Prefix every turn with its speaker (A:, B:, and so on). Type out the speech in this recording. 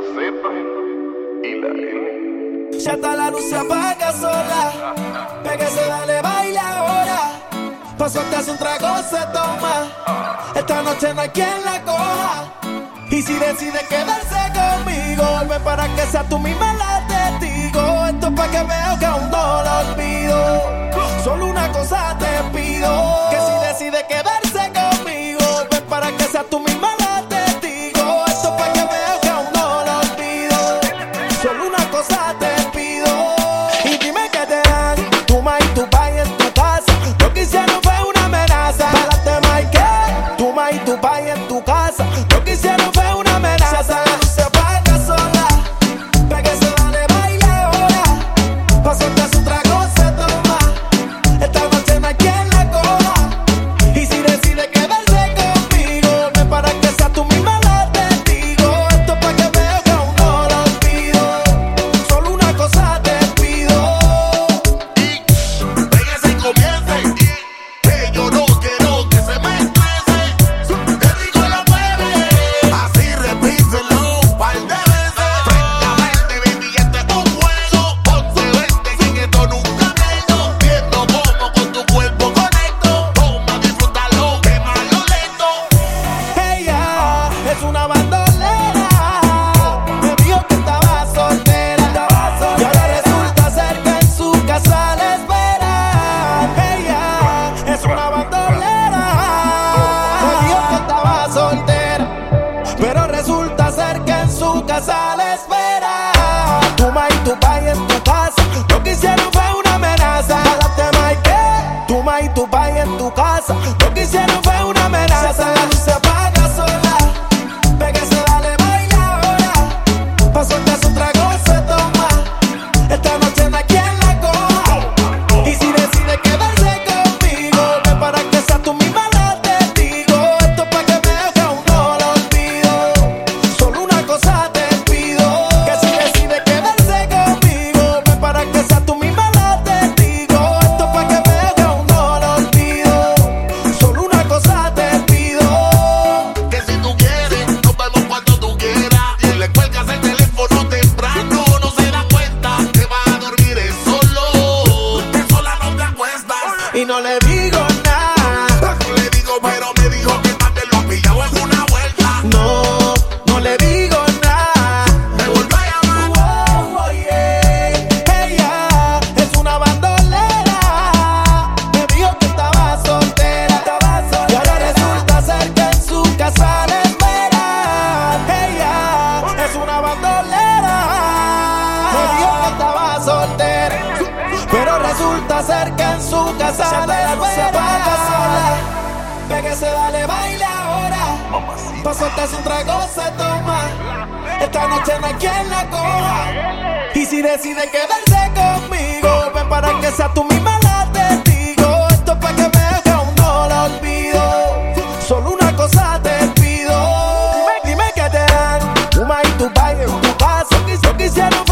A: Z y la N.
B: Ya está la luz se apaga sola, que se dale baila ahora. Paso hasta un trago se toma, esta noche no hay quien la coja. Y si decide quedarse conmigo, vuelve para que sea tú misma la testigo. Esto es para que veo que aún no lo olvido. Solo una cosa te pido, que si Dubai, Dubai Es una bandolera, me vio que estaba soltera. Y ahora resulta ser que en su casa la espera. Ella es una bandolera, me vio que estaba soltera. Pero resulta ser que en su casa la espera. Toma y tu pay en tu casa, lo que hicieron fue una amenaza. Date, Mike, que? Toma y tu pay en tu casa, lo que hicieron. resulta cerca en su casa se de la luz. Ve que se vale baile ahora. Pa' soltarse un trago se toma. Esta noche no hay quien la coja. Y si decide quedarse conmigo, ven para que sea tú misma la testigo. Esto es pa' que me un no la olvido. Solo una cosa te pido. Dime, dime que te dan. Uma y tu baile, tu paso, quiso quisieron.